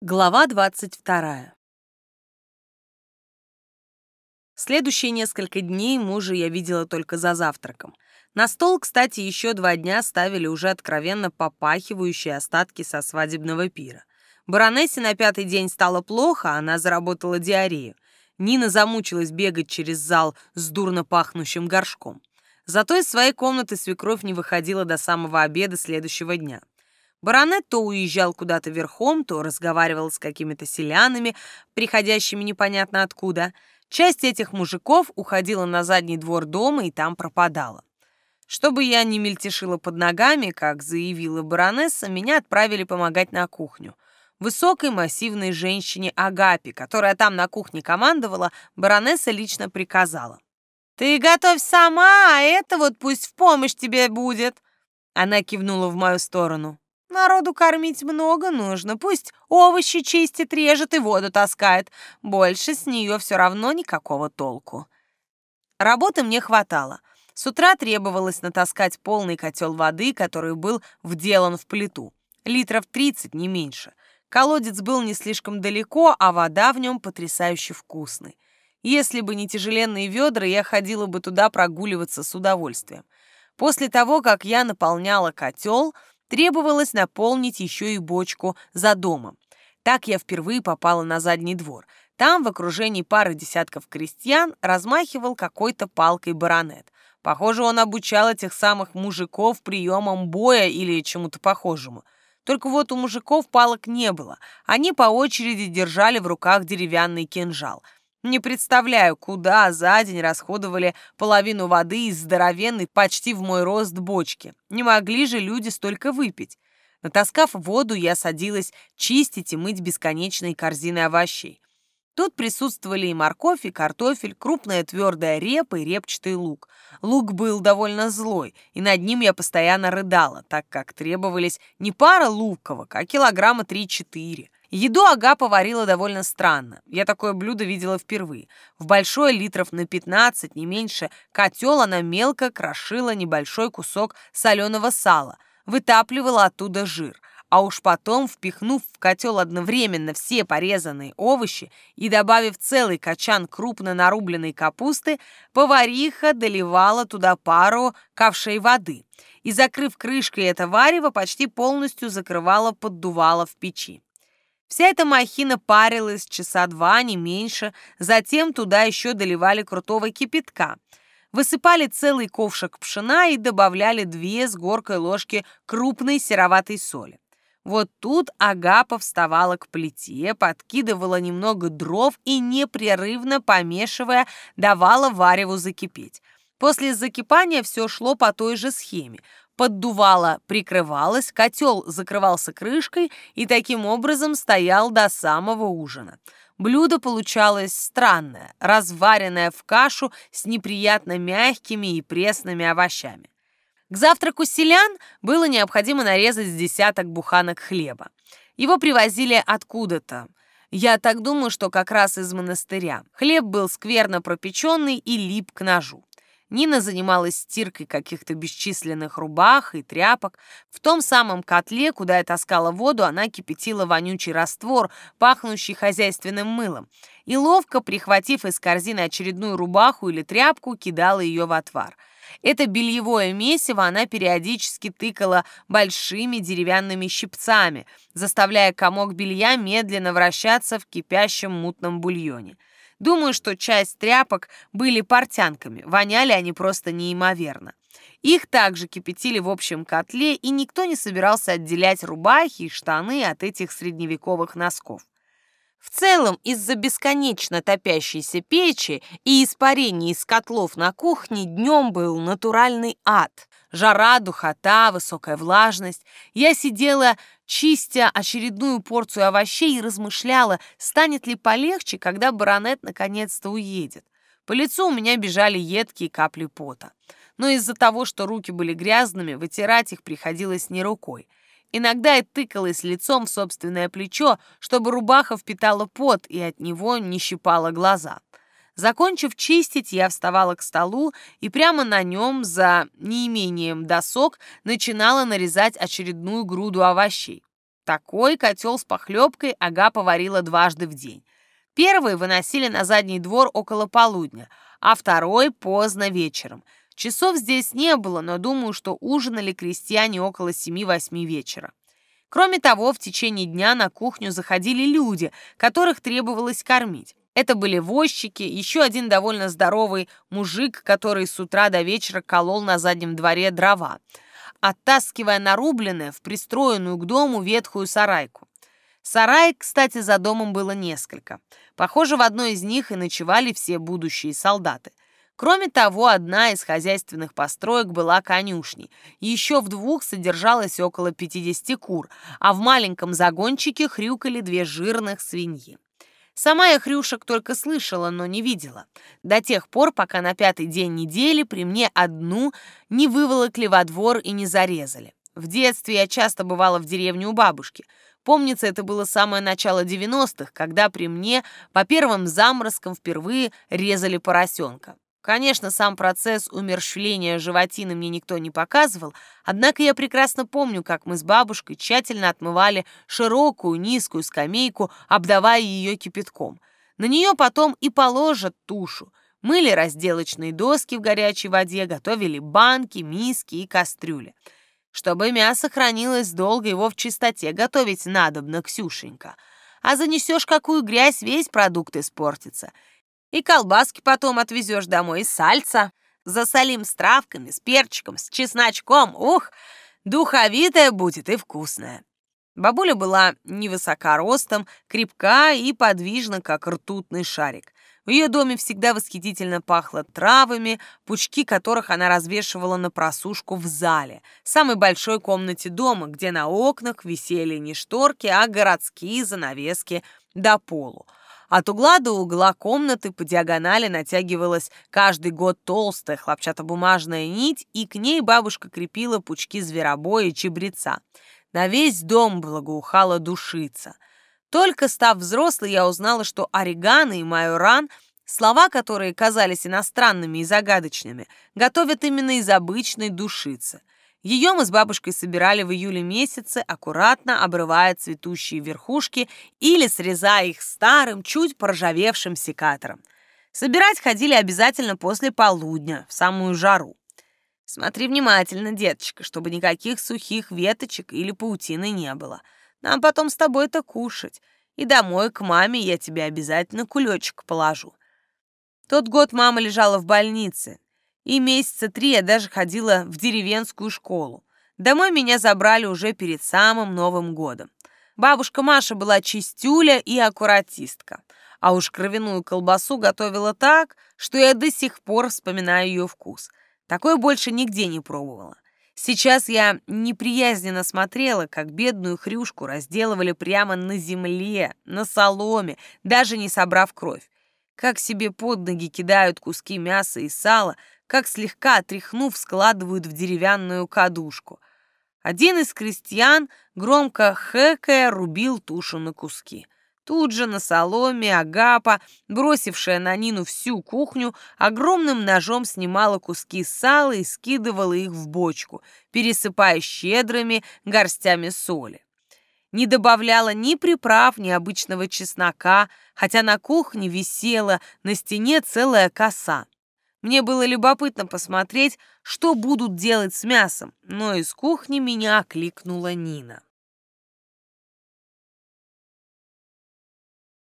Глава 22. Следующие несколько дней мужа я видела только за завтраком. На стол, кстати, еще два дня ставили уже откровенно попахивающие остатки со свадебного пира. Баронессе на пятый день стало плохо, она заработала диарею. Нина замучилась бегать через зал с дурно пахнущим горшком. Зато из своей комнаты свекровь не выходила до самого обеда следующего дня. Баронет то уезжал куда-то верхом, то разговаривал с какими-то селянами, приходящими непонятно откуда. Часть этих мужиков уходила на задний двор дома и там пропадала. Чтобы я не мельтешила под ногами, как заявила баронесса, меня отправили помогать на кухню. Высокой массивной женщине Агапи, которая там на кухне командовала, баронесса лично приказала. «Ты готовь сама, а это вот пусть в помощь тебе будет!» Она кивнула в мою сторону. Народу кормить много нужно, пусть овощи чистит, режет и воду таскает. Больше с нее все равно никакого толку. Работы мне хватало. С утра требовалось натаскать полный котел воды, который был вделан в плиту. Литров 30, не меньше. Колодец был не слишком далеко, а вода в нем потрясающе вкусной. Если бы не тяжеленные ведра, я ходила бы туда прогуливаться с удовольствием. После того, как я наполняла котел, Требовалось наполнить еще и бочку за домом. Так я впервые попала на задний двор. Там, в окружении пары десятков крестьян, размахивал какой-то палкой баронет. Похоже, он обучал этих самых мужиков приемам боя или чему-то похожему. Только вот у мужиков палок не было. Они по очереди держали в руках деревянный кинжал — не представляю, куда за день расходовали половину воды из здоровенной, почти в мой рост бочки. Не могли же люди столько выпить. Натаскав воду, я садилась чистить и мыть бесконечные корзины овощей. Тут присутствовали и морковь, и картофель, крупная твердая репа и репчатый лук. Лук был довольно злой, и над ним я постоянно рыдала, так как требовались не пара луковок, а килограмма три-четыре. Еду Агапа варила довольно странно. Я такое блюдо видела впервые. В большой литров на 15, не меньше, котел она мелко крошила небольшой кусок соленого сала, вытапливала оттуда жир, а уж потом, впихнув в котел одновременно все порезанные овощи и добавив целый качан крупно нарубленной капусты, повариха доливала туда пару ковшей воды и, закрыв крышкой это варево, почти полностью закрывала поддувало в печи. Вся эта махина парилась часа два, не меньше, затем туда еще доливали крутого кипятка. Высыпали целый ковшик пшена и добавляли две с горкой ложки крупной сероватой соли. Вот тут Агапа вставала к плите, подкидывала немного дров и, непрерывно помешивая, давала вареву закипеть. После закипания все шло по той же схеме поддувало прикрывалось, котел закрывался крышкой и таким образом стоял до самого ужина. Блюдо получалось странное, разваренное в кашу с неприятно мягкими и пресными овощами. К завтраку селян было необходимо нарезать с десяток буханок хлеба. Его привозили откуда-то. Я так думаю, что как раз из монастыря. Хлеб был скверно пропеченный и лип к ножу. Нина занималась стиркой каких-то бесчисленных рубах и тряпок. В том самом котле, куда я таскала воду, она кипятила вонючий раствор, пахнущий хозяйственным мылом, и ловко, прихватив из корзины очередную рубаху или тряпку, кидала ее в отвар. Это бельевое месиво она периодически тыкала большими деревянными щипцами, заставляя комок белья медленно вращаться в кипящем мутном бульоне. Думаю, что часть тряпок были портянками, воняли они просто неимоверно. Их также кипятили в общем котле, и никто не собирался отделять рубахи и штаны от этих средневековых носков. В целом, из-за бесконечно топящейся печи и испарений из котлов на кухне днем был натуральный ад. Жара, духота, высокая влажность. Я сидела, чистя очередную порцию овощей и размышляла, станет ли полегче, когда баронет наконец-то уедет. По лицу у меня бежали едкие капли пота. Но из-за того, что руки были грязными, вытирать их приходилось не рукой. Иногда я тыкалась лицом в собственное плечо, чтобы рубаха впитала пот и от него не щипала глаза. Закончив чистить, я вставала к столу и прямо на нем, за неимением досок, начинала нарезать очередную груду овощей. Такой котел с похлебкой Агапа варила дважды в день. Первый выносили на задний двор около полудня, а второй поздно вечером. Часов здесь не было, но думаю, что ужинали крестьяне около семи-восьми вечера. Кроме того, в течение дня на кухню заходили люди, которых требовалось кормить. Это были возчики, еще один довольно здоровый мужик, который с утра до вечера колол на заднем дворе дрова, оттаскивая нарубленное в пристроенную к дому ветхую сарайку. Сарай, кстати, за домом было несколько. Похоже, в одной из них и ночевали все будущие солдаты. Кроме того, одна из хозяйственных построек была конюшней. Еще в двух содержалось около 50 кур, а в маленьком загончике хрюкали две жирных свиньи. Сама я хрюшек только слышала, но не видела. До тех пор, пока на пятый день недели при мне одну не выволокли во двор и не зарезали. В детстве я часто бывала в деревне у бабушки. Помнится, это было самое начало 90-х, когда при мне по первым заморозкам впервые резали поросенка. Конечно, сам процесс умерщвления животины мне никто не показывал, однако я прекрасно помню, как мы с бабушкой тщательно отмывали широкую низкую скамейку, обдавая ее кипятком. На нее потом и положат тушу. Мыли разделочные доски в горячей воде, готовили банки, миски и кастрюли. Чтобы мясо хранилось долго, его в чистоте готовить надобно, Ксюшенька. А занесешь какую грязь, весь продукт испортится — и колбаски потом отвезешь домой, и сальца. Засолим с травками, с перчиком, с чесночком. Ух, духовитая будет и вкусная. Бабуля была невысока ростом, крепка и подвижна, как ртутный шарик. В ее доме всегда восхитительно пахло травами, пучки которых она развешивала на просушку в зале, самой большой комнате дома, где на окнах висели не шторки, а городские занавески до полу. От угла до угла комнаты по диагонали натягивалась каждый год толстая хлопчатобумажная нить, и к ней бабушка крепила пучки зверобоя и чебреца. На весь дом благоухала душица. Только став взрослой, я узнала, что орегано и майоран — слова, которые казались иностранными и загадочными, готовят именно из обычной душицы. Ее мы с бабушкой собирали в июле месяце, аккуратно обрывая цветущие верхушки или срезая их старым, чуть поржавевшим секатором. Собирать ходили обязательно после полудня, в самую жару. Смотри внимательно, деточка, чтобы никаких сухих веточек или паутины не было. Нам потом с тобой-то кушать. И домой к маме я тебе обязательно кулечек положу. Тот год мама лежала в больнице, и месяца три я даже ходила в деревенскую школу. Домой меня забрали уже перед самым Новым годом. Бабушка Маша была чистюля и аккуратистка, а уж кровяную колбасу готовила так, что я до сих пор вспоминаю ее вкус. Такое больше нигде не пробовала. Сейчас я неприязненно смотрела, как бедную хрюшку разделывали прямо на земле, на соломе, даже не собрав кровь. Как себе под ноги кидают куски мяса и сала, как слегка отряхнув, складывают в деревянную кадушку. Один из крестьян, громко хэкая, рубил тушу на куски. Тут же на соломе Агапа, бросившая на Нину всю кухню, огромным ножом снимала куски сала и скидывала их в бочку, пересыпая щедрыми горстями соли. Не добавляла ни приправ, ни обычного чеснока, хотя на кухне висела на стене целая коса. Мне было любопытно посмотреть, что будут делать с мясом, но из кухни меня окликнула Нина.